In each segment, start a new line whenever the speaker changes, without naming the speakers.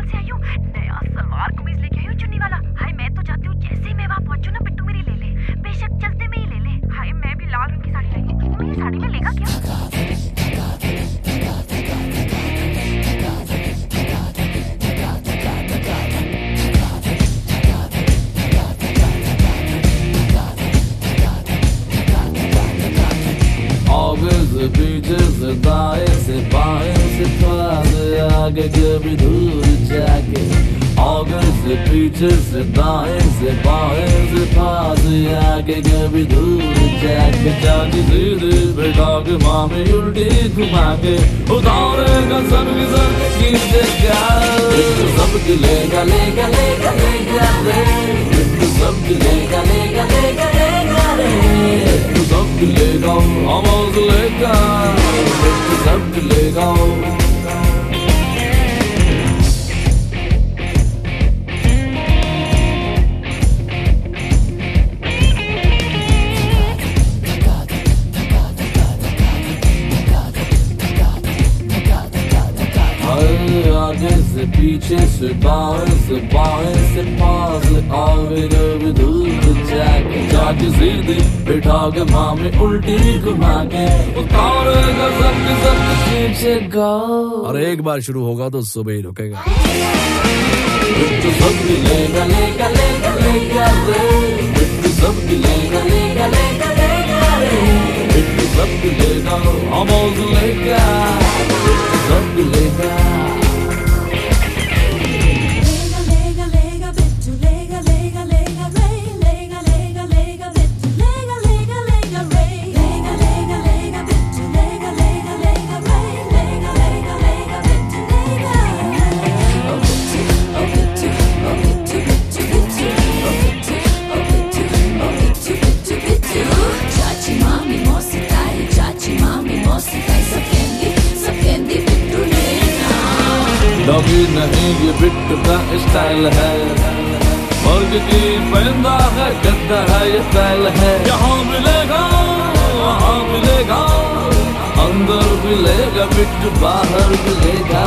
Mall से आई हूँ नया सलवार कमीज लेके आई हूँ चुन्नी वाला। हाय, मैं तो चाहती हूँ जैसे ही मैं वहाँ पहुंचू ना बिट्टू मेरी ले ले। बेशक चलते में ही ले ले। हाय, मैं भी लाल रंग की साड़ी लाई हूँ मेरी साड़ी में लेगा क्या?
आगे से पीछे से दाएँ से बाएँ से पास आगे कभी दूर जाके आगे से पीछे से दाएँ से बाएँ से पास आगे कभी दूर जाके जाके सीधे बैठा के मामे उल्टी घुमा के उतारेगा सब की सब खींचे सबके लेगा लेगा लेगा लेगा लेगा। लेगा लेगा लेगा। आगे से पीछे से दाएँ से बाएँ से पास आगे कभी दूर जाके जाके सीधे बिठा के माँ में उल्टी घुमा के उतारेगा सब सब पीछे गाओ
और एक बार शुरू होगा तो सुबह ही रुकेगा
बिट्टू सब लेगा लेगा लेगा लेगा रे बिट्टू सब लेगा लेगा लेगा लेगा रे बिट्टू सब लेगा आवाज़ लेगा
lega.
डॉगी नहीं ये बिट्टू का स्टाइल है मुर्ग की पैदा है, गद्दा है, ये स्टाइल है यहाँ मिलेगा, वहाँ मिलेगा, अंदर मिलेगा बिट्टू बाहर मिलेगा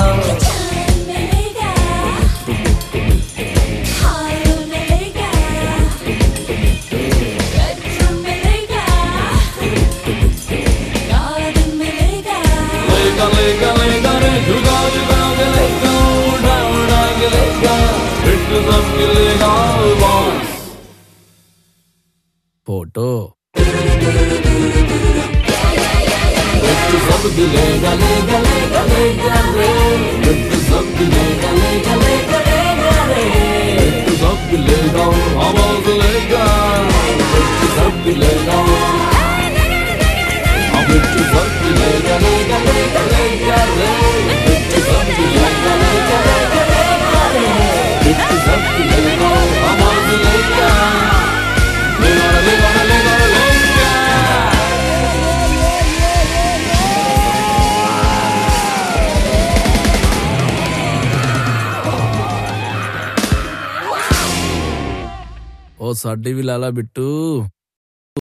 फ़ोटो। ఓ సడ్డి లాలా బిట్టు?